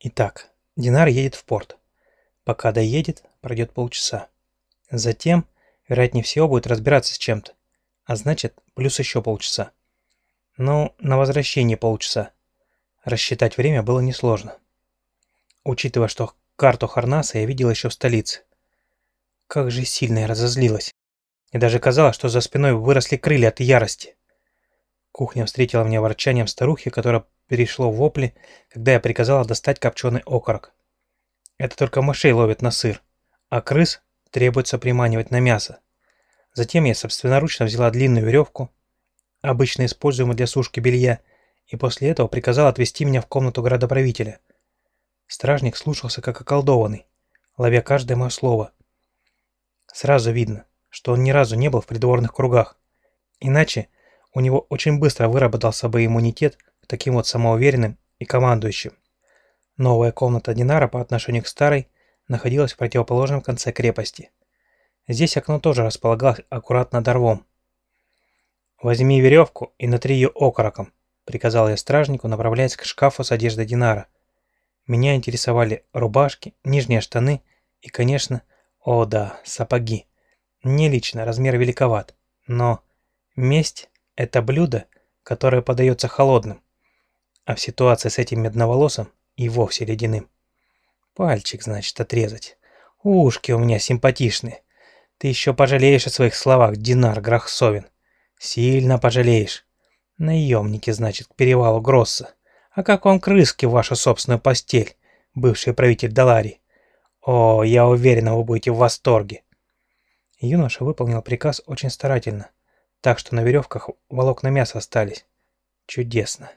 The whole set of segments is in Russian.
Итак, Динар едет в порт. Пока доедет, пройдет полчаса. Затем, вероятнее всего, будет разбираться с чем-то. А значит, плюс еще полчаса. Ну, на возвращение полчаса. Рассчитать время было несложно. Учитывая, что карту Харнаса я видел еще в столице. Как же сильно я разозлилась. И даже казалось, что за спиной выросли крылья от ярости. Кухня встретила меня ворчанием старухи, которая перешло в вопли, когда я приказала достать копченый окорок. Это только мышей ловят на сыр, а крыс требуется приманивать на мясо. Затем я собственноручно взяла длинную веревку, обычно используемую для сушки белья, и после этого приказала отвести меня в комнату градоправителя. Стражник слушался как околдованный, ловя каждое мое слово. Сразу видно, что он ни разу не был в придворных кругах. Иначе у него очень быстро выработался бы иммунитет таким вот самоуверенным и командующим. Новая комната Динара по отношению к старой находилась в противоположном конце крепости. Здесь окно тоже располагалось аккуратно над рвом. «Возьми веревку и натри ее окороком», — приказал я стражнику, направляясь к шкафу с одеждой Динара. Меня интересовали рубашки, нижние штаны и, конечно, о да, сапоги. Не лично, размер великоват, но месть — это блюдо, которое подается холодным, а в ситуации с этим медноволосым и вовсе ледяным. Пальчик, значит, отрезать. Ушки у меня симпатичные. Ты еще пожалеешь о своих словах, Динар Грахсовин. Сильно пожалеешь. Наемники, значит, к перевалу Гросса. А как вам крыски в вашу собственную постель, бывший правитель Далари? О, я уверен, вы будете в восторге. Юноша выполнил приказ очень старательно, так что на веревках волокна мяса остались. Чудесно.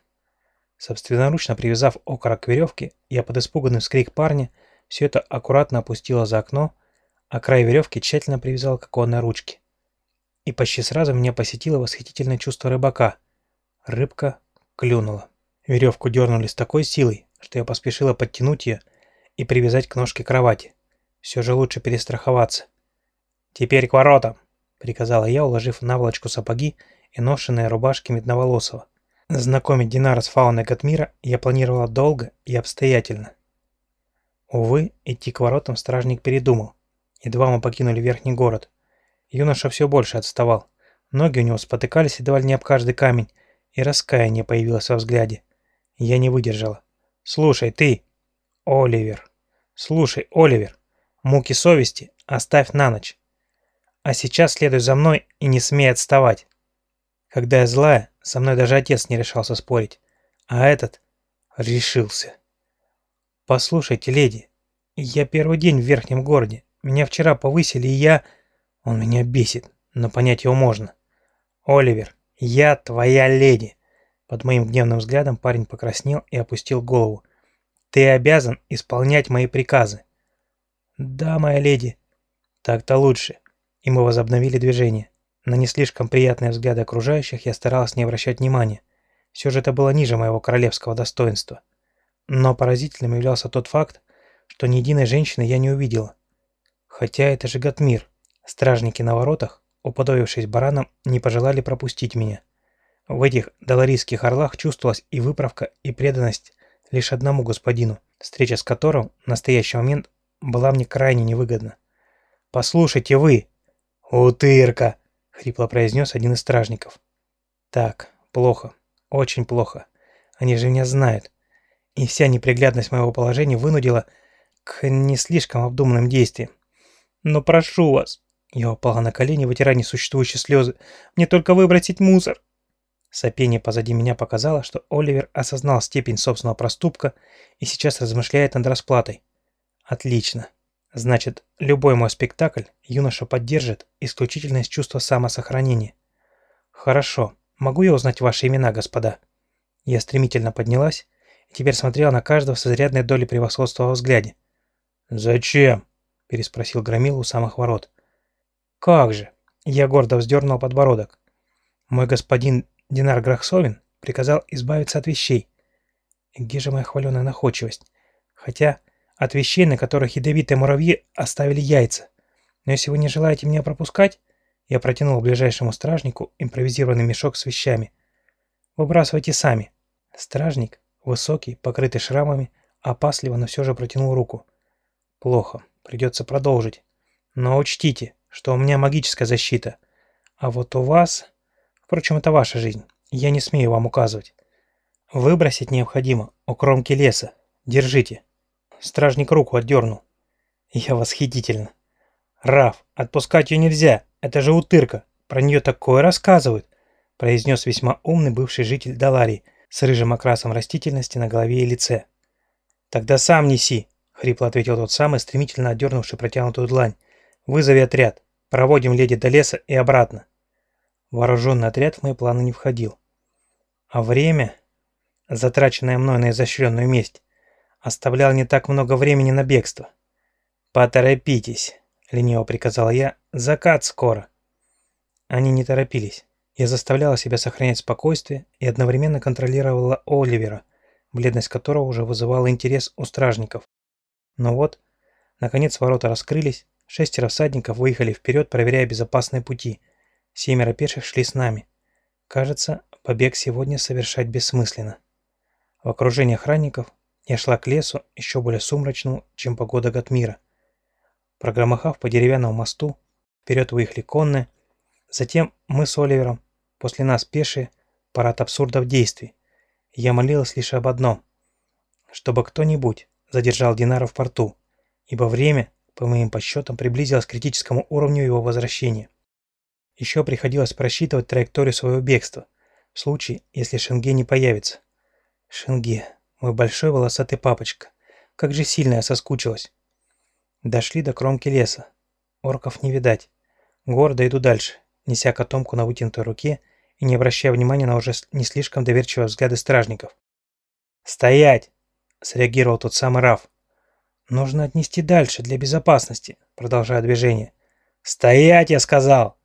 Собственноручно привязав окорок к веревке, я под испуганный вскрик парня все это аккуратно опустила за окно, а край веревки тщательно привязал к оконной ручке. И почти сразу меня посетило восхитительное чувство рыбака. Рыбка клюнула. Веревку дернули с такой силой, что я поспешила подтянуть ее и привязать к ножке кровати. Все же лучше перестраховаться. «Теперь к воротам!» — приказала я, уложив наволочку сапоги и ношенные рубашки Медноволосого. Знакомить Динара с фауной Гатмира я планировала долго и обстоятельно. Увы, идти к воротам стражник передумал. Едва мы покинули верхний город. Юноша все больше отставал. Ноги у него спотыкались едва ли не об каждый камень, и раскаяние появилось во взгляде. Я не выдержала. «Слушай, ты, Оливер, слушай, Оливер, муки совести оставь на ночь. А сейчас следуй за мной и не смей отставать. Когда я злая, со мной даже отец не решался спорить, а этот решился. Послушайте, леди, я первый день в верхнем городе. Меня вчера повысили, и я... Он меня бесит, но понять его можно. Оливер, я твоя леди. Под моим гневным взглядом парень покраснел и опустил голову. Ты обязан исполнять мои приказы. Да, моя леди. Так-то лучше и мы возобновили движение. На не слишком приятные взгляды окружающих я старалась не обращать внимания. Все же это было ниже моего королевского достоинства. Но поразительным являлся тот факт, что ни единой женщины я не увидела. Хотя это же Гатмир. Стражники на воротах, уподобившись баранам, не пожелали пропустить меня. В этих доларийских орлах чувствовалась и выправка, и преданность лишь одному господину, встреча с которым в настоящий момент была мне крайне невыгодна. «Послушайте вы!» «Утырка!» — хрипло произнес один из стражников. «Так, плохо, очень плохо. Они же меня знают. И вся неприглядность моего положения вынудила к не слишком обдуманным действиям. Но прошу вас!» Я упала на колени, вытирая несуществующие слезы. «Мне только выбросить мусор!» Сопение позади меня показало, что Оливер осознал степень собственного проступка и сейчас размышляет над расплатой. «Отлично!» Значит, любой мой спектакль юноша поддержит исключительно из чувства самосохранения. Хорошо, могу я узнать ваши имена, господа? Я стремительно поднялась и теперь смотрела на каждого с изрядной долей превосходства во взгляде. «Зачем?» – переспросил Громил у самых ворот. «Как же?» – я гордо вздернул подбородок. «Мой господин Динар Грахсовин приказал избавиться от вещей. Где же моя хваленая находчивость? Хотя от вещей, на которых ядовитые муравьи оставили яйца. Но если вы не желаете меня пропускать, я протянул ближайшему стражнику импровизированный мешок с вещами. Выбрасывайте сами. Стражник, высокий, покрытый шрамами, опасливо, но все же протянул руку. Плохо, придется продолжить. Но учтите, что у меня магическая защита. А вот у вас... Впрочем, это ваша жизнь. Я не смею вам указывать. Выбросить необходимо у кромки леса. Держите. Стражник руку отдернул. Я восхитительно. Раф, отпускать ее нельзя. Это же утырка. Про нее такое рассказывают, произнес весьма умный бывший житель Даларии с рыжим окрасом растительности на голове и лице. Тогда сам неси, хрипло ответил тот самый, стремительно отдернувший протянутую длань. Вызови отряд. Проводим леди до леса и обратно. Вооруженный отряд в мои планы не входил. А время, затраченное мной на изощренную месть, оставляло не так много времени на бегство. «Поторопитесь», — лениво приказал я, — «закат скоро». Они не торопились. Я заставляла себя сохранять спокойствие и одновременно контролировала Оливера, бледность которого уже вызывала интерес у стражников. Но вот, наконец ворота раскрылись, шестеро всадников выехали вперед, проверяя безопасные пути. Семеро пеших шли с нами. Кажется, побег сегодня совершать бессмысленно. В окружении охранников я шла к лесу, еще более сумрачному, чем погода Гатмира. Прогромыхав по деревянному мосту, вперед выехали конные, затем мы с Оливером, после нас пешие, парад абсурдов действий. Я молилась лишь об одном, чтобы кто-нибудь задержал Динара в порту, ибо время, по моим подсчетам, приблизилось к критическому уровню его возвращения. Еще приходилось просчитывать траекторию своего бегства, в случае, если Шенге не появится. Шенге, мой большой волосатый папочка, как же сильно я соскучилась. Дошли до кромки леса. Орков не видать. Гордо иду дальше, неся котомку на вытянутой руке и не обращая внимания на уже не слишком доверчивые взгляды стражников. «Стоять!» – среагировал тот самый Раф. «Нужно отнести дальше, для безопасности», – продолжая движение. «Стоять, я сказал!»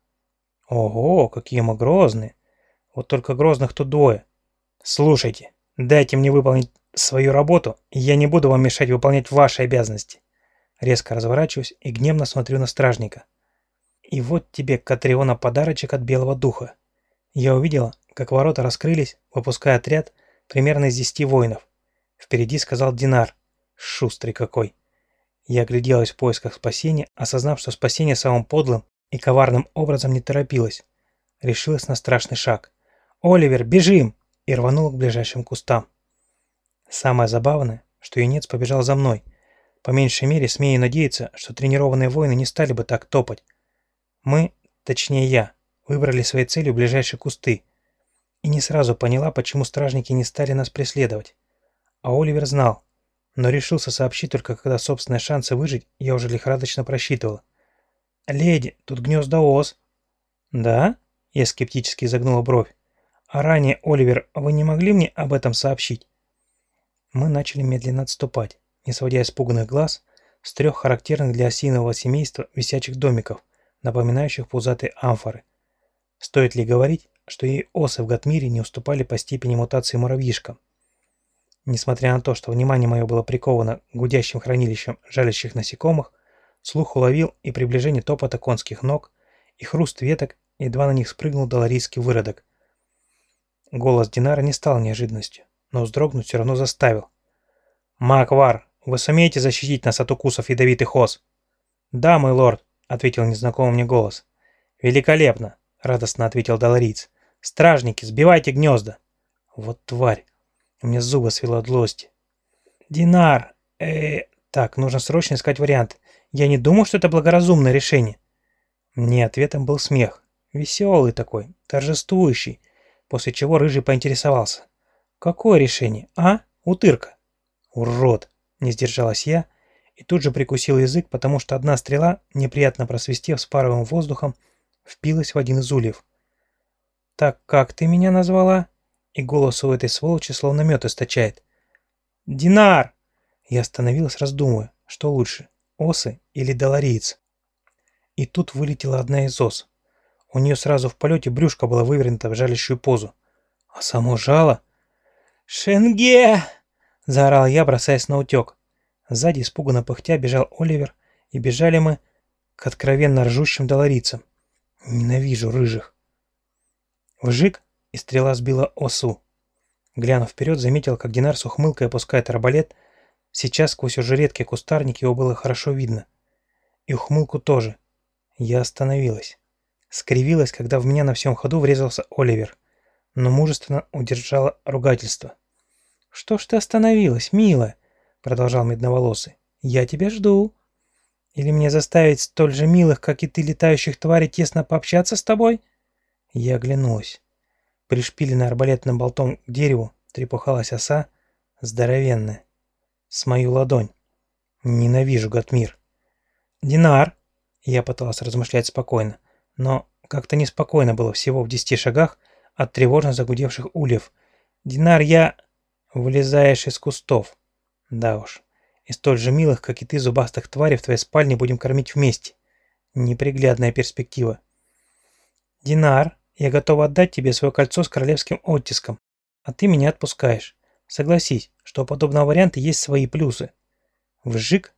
«Ого, какие мы грозные! Вот только грозных тут двое. Слушайте, дайте мне выполнить свою работу, и я не буду вам мешать выполнять ваши обязанности. Резко разворачиваюсь и гневно смотрю на стражника. И вот тебе, Катриона, подарочек от Белого Духа. Я увидела, как ворота раскрылись, выпуская отряд примерно из десяти воинов. Впереди сказал Динар. Шустрый какой. Я огляделась в поисках спасения, осознав, что спасение самым подлым и коварным образом не торопилось. Решилась на страшный шаг. «Оливер, бежим!» и рванул к ближайшим кустам. Самое забавное, что юнец побежал за мной – по меньшей мере, смею надеяться, что тренированные воины не стали бы так топать. Мы, точнее я, выбрали своей целью ближайшие кусты. И не сразу поняла, почему стражники не стали нас преследовать. А Оливер знал, но решился сообщить только, когда собственные шансы выжить я уже лихорадочно просчитывала. «Леди, тут гнезда ос». «Да?» – я скептически загнула бровь. «А ранее, Оливер, вы не могли мне об этом сообщить?» Мы начали медленно отступать не сводя испуганных глаз с трех характерных для осинового семейства висячих домиков, напоминающих пузатые амфоры. Стоит ли говорить, что и осы в Гатмире не уступали по степени мутации муравьишкам? Несмотря на то, что внимание мое было приковано гудящим хранилищам жалящих насекомых, слух уловил и приближение топота конских ног, и хруст веток, едва на них спрыгнул доларийский выродок. Голос Динара не стал неожиданностью, но вздрогнуть все равно заставил. «Маквар, вы сумеете защитить нас от укусов ядовитых ос?» «Да, мой лорд», — ответил незнакомый мне голос. «Великолепно», — радостно ответил Долориц. «Стражники, сбивайте гнезда!» «Вот тварь! У меня зубы свело от злости!» «Динар! э Так, нужно срочно искать вариант. Я не думал, что это благоразумное решение». Мне ответом был смех. Веселый такой, торжествующий, после чего Рыжий поинтересовался. «Какое решение, а? Утырка?» «Урод!» Не сдержалась я и тут же прикусил язык, потому что одна стрела, неприятно просвистев с паровым воздухом, впилась в один из ульев. «Так как ты меня назвала?» И голос у этой сволочи словно мед источает. «Динар!» Я остановилась, раздумывая, что лучше, осы или долариец. И тут вылетела одна из ос. У нее сразу в полете брюшко было вывернуто в жалящую позу. А само жало... «Шенге!» Заорал я, бросаясь на утек. Сзади, испуганно пыхтя, бежал Оливер, и бежали мы к откровенно ржущим доларицам. Ненавижу рыжих. Вжик, и стрела сбила осу. Глянув вперед, заметил, как Динар с ухмылкой опускает арбалет, Сейчас сквозь уже редкий кустарник его было хорошо видно. И ухмылку тоже. Я остановилась. Скривилась, когда в меня на всем ходу врезался Оливер, но мужественно удержала ругательство. «Что ж ты остановилась, милая?» — продолжал медноволосый. «Я тебя жду. Или мне заставить столь же милых, как и ты, летающих тварей тесно пообщаться с тобой?» Я оглянулась. Пришпиленная арбалетным болтом к дереву трепухалась оса, здоровенная, с мою ладонь. Ненавижу Гатмир. «Динар!» Я пыталась размышлять спокойно, но как-то неспокойно было всего в десяти шагах от тревожно загудевших ульев. «Динар, я...» «Вылезаешь из кустов». «Да уж. И столь же милых, как и ты, зубастых тварей в твоей спальне будем кормить вместе. Неприглядная перспектива». «Динар, я готова отдать тебе свое кольцо с королевским оттиском, а ты меня отпускаешь. Согласись, что у подобного варианта есть свои плюсы». Вжик.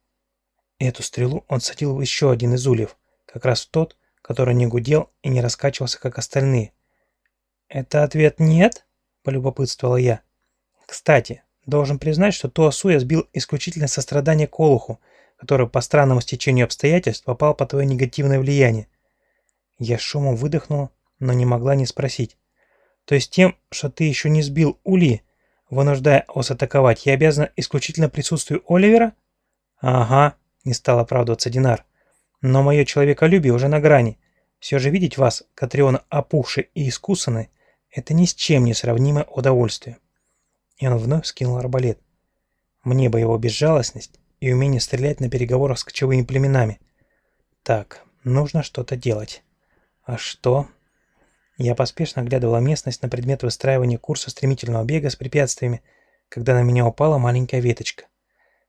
Эту стрелу он садил в еще один из ульев, как раз в тот, который не гудел и не раскачивался, как остальные. «Это ответ нет?» – полюбопытствовала я. «Кстати, должен признать, что ту осу я сбил исключительно сострадание к Олуху, который по странному стечению обстоятельств попал под твое негативное влияние». Я шумом выдохнула, но не могла не спросить. «То есть тем, что ты еще не сбил Ули, вынуждая ос атаковать, я обязана исключительно присутствию Оливера?» «Ага», – не стал оправдываться Динар. «Но мое человеколюбие уже на грани. Все же видеть вас, Катриона, опухшей и искусанной, это ни с чем не сравнимое удовольствие». И он вновь скинул арбалет. Мне бы его безжалостность и умение стрелять на переговорах с кочевыми племенами. Так, нужно что-то делать. А что? Я поспешно оглядывала местность на предмет выстраивания курса стремительного бега с препятствиями, когда на меня упала маленькая веточка.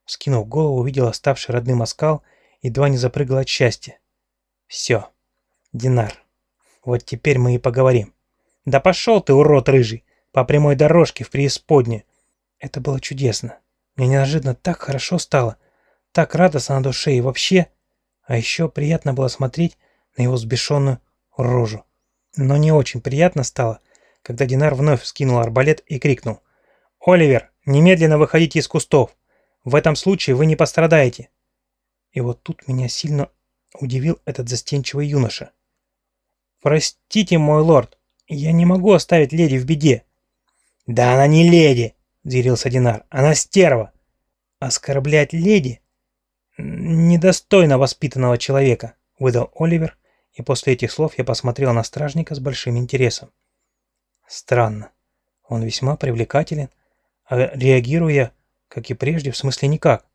Скинув голову, увидела ставший родным оскал, едва не запрыгала от счастья. Все. Динар. Вот теперь мы и поговорим. Да пошел ты, урод рыжий, по прямой дорожке в преисподнюю. Это было чудесно. Мне неожиданно так хорошо стало, так радостно на душе и вообще. А еще приятно было смотреть на его сбешенную рожу. Но не очень приятно стало, когда Динар вновь скинул арбалет и крикнул. «Оливер, немедленно выходите из кустов! В этом случае вы не пострадаете!» И вот тут меня сильно удивил этот застенчивый юноша. «Простите, мой лорд, я не могу оставить леди в беде!» «Да она не леди!» – взъярился Динар. «Она стерва!» «Оскорблять леди?» «Недостойно воспитанного человека», – выдал Оливер, и после этих слов я посмотрел на стражника с большим интересом. Странно. Он весьма привлекателен, а реагируя, как и прежде, в смысле никак.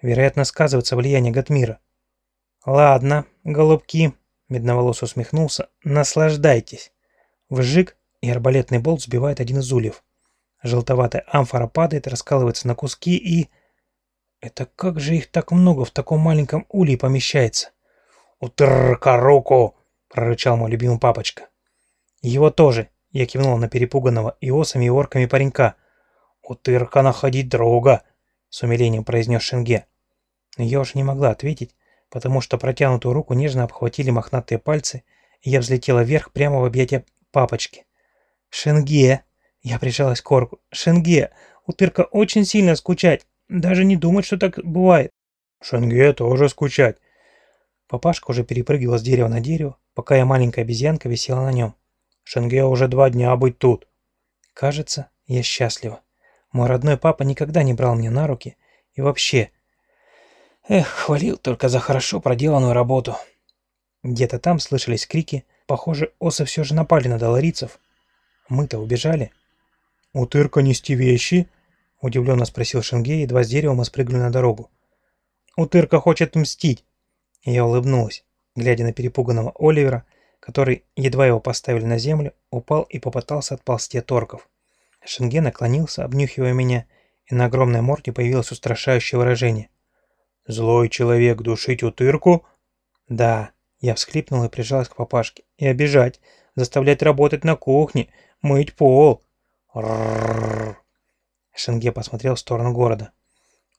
Вероятно, сказывается влияние Гатмира. «Ладно, голубки», — медноволос усмехнулся, — «наслаждайтесь». Вжик, и арбалетный болт сбивает один из ульев. Желтоватая амфора падает, раскалывается на куски и... Это как же их так много в таком маленьком улье помещается? «Утырка руку!» — прорычал мой любимый папочка. «Его тоже!» — я кивнул на перепуганного и осами и орками паренька. «Утырка находить друга!» — с умилением произнес Шенге. Я уж не могла ответить, потому что протянутую руку нежно обхватили мохнатые пальцы, и я взлетела вверх прямо в объятия папочки. «Шенге!» — я прижалась к орку. «Шенге! Утырка очень сильно скучать! Даже не думать, что так бывает!» «Шенге тоже скучать!» Папашка уже перепрыгивал с дерева на дерево, пока я маленькая обезьянка висела на нем. Шенге уже два дня быть тут. Кажется, я счастлива. Мой родной папа никогда не брал меня на руки. И вообще... Эх, хвалил только за хорошо проделанную работу. Где-то там слышались крики. Похоже, осы все же напали на доларицев. Мы-то убежали. «Утырка нести вещи?» — удивленно спросил Шенге, едва с дерева мы спрыгнули на дорогу. «Утырка хочет мстить!» Я улыбнулась, глядя на перепуганного Оливера, который, едва его поставили на землю, упал и попытался отползти от орков. Шенген наклонился, обнюхивая меня, и на огромной морде появилось устрашающее выражение. «Злой человек душить утырку?» «Да», — я всхлипнул и прижалась к папашке. «И обижать, заставлять работать на кухне, мыть пол». «Рррррр!» Шенге посмотрел в сторону города.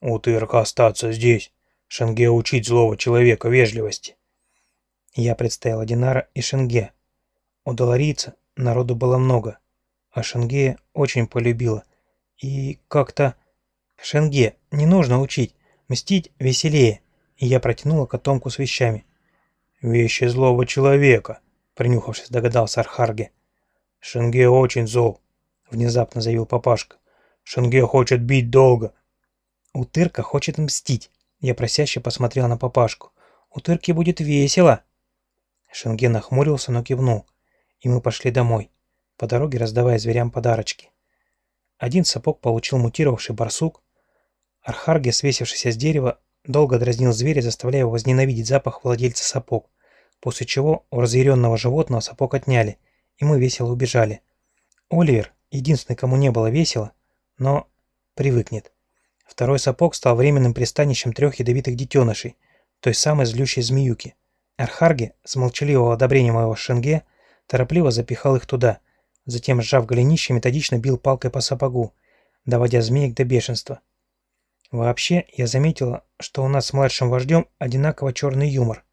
«Утырка остаться здесь. Шенге учить злого человека вежливости. Я представила Динара и Шенге. У доларийца народу было много, а Шенге очень полюбила. И как-то... Шенге, не нужно учить. Мстить веселее. И я протянула котомку с вещами. Вещи злого человека, принюхавшись, догадался Архарге. Шенге очень зол, внезапно заявил папашка. Шенге хочет бить долго. Утырка хочет мстить. Я просяще посмотрел на папашку. Утырке будет весело. Шенге нахмурился, но кивнул. И мы пошли домой, по дороге раздавая зверям подарочки. Один сапог получил мутировавший барсук. Архарге, свесившийся с дерева, долго дразнил зверя, заставляя его возненавидеть запах владельца сапог, после чего у разъяренного животного сапог отняли, и мы весело убежали. Оливер, единственный, кому не было весело, но привыкнет. Второй сапог стал временным пристанищем трех ядовитых детенышей, той самой злющей змеюки. Архарге, с молчаливого одобрения моего шенге, торопливо запихал их туда – Затем, сжав голенище, методично бил палкой по сапогу, доводя змеек до бешенства. Вообще, я заметила, что у нас с младшим вождем одинаково черный юмор.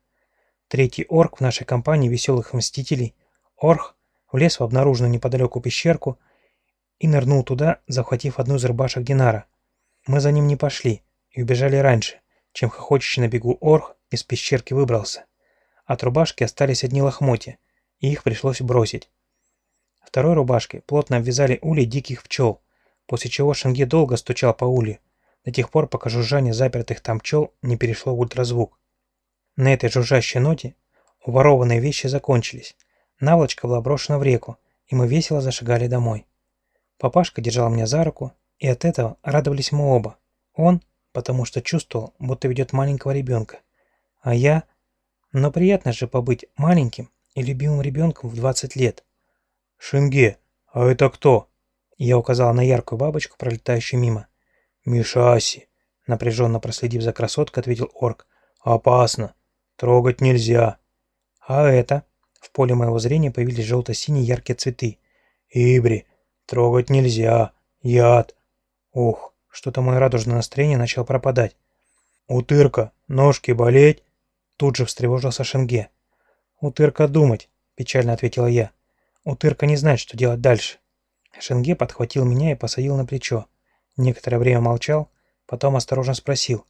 Третий орк в нашей компании веселых мстителей, Орх, влез в обнаруженную неподалеку пещерку и нырнул туда, захватив одну из рыбашек Динара. Мы за ним не пошли и убежали раньше, чем хохочущий на бегу Орх из пещерки выбрался. От рубашки остались одни лохмотья, и их пришлось бросить. Второй рубашке плотно обвязали улей диких пчел, после чего Шенге долго стучал по улью, до тех пор, пока жужжание запертых там пчел не перешло в ультразвук. На этой жужжащей ноте уворованные вещи закончились, наволочка была брошена в реку, и мы весело зашагали домой. Папашка держал меня за руку, и от этого радовались мы оба. Он, потому что чувствовал, будто ведет маленького ребенка, а я... Но приятно же побыть маленьким и любимым ребенком в 20 лет. «Шинге, а это кто?» Я указал на яркую бабочку, пролетающую мимо. «Мишаси», напряженно проследив за красоткой, ответил орк. «Опасно. Трогать нельзя». «А это?» В поле моего зрения появились желто-синие яркие цветы. «Ибри, трогать нельзя. Яд». Ух, что-то мое радужное настроение начало пропадать. «Утырка, ножки болеть?» Тут же встревожился Шенге. «Утырка думать», печально ответила я. Утырка не знает, что делать дальше. Шенге подхватил меня и посадил на плечо. Некоторое время молчал, потом осторожно спросил.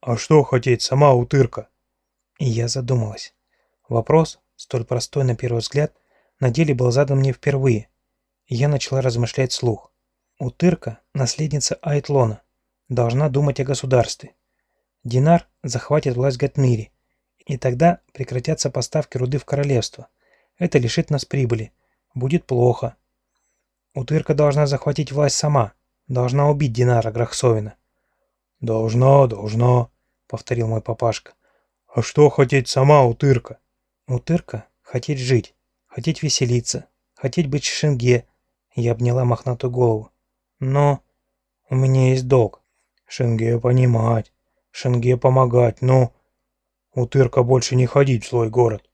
«А что хотеть сама утырка?» И я задумалась. Вопрос, столь простой на первый взгляд, на деле был задан мне впервые. Я начала размышлять вслух. Утырка – наследница Айтлона, должна думать о государстве. Динар захватит власть в Гатмире, и тогда прекратятся поставки руды в королевство. Это лишит нас прибыли, будет плохо. Утырка должна захватить власть сама, должна убить Динара Грахсовина. «Должна, должна», — повторил мой папашка. «А что хотеть сама, Утырка?» «Утырка — хотеть жить, хотеть веселиться, хотеть быть в Шенге», — я обняла мохнатую голову. «Но у меня есть долг». «Шенге понимать, Шенге помогать, но...» «Утырка больше не ходить в свой город.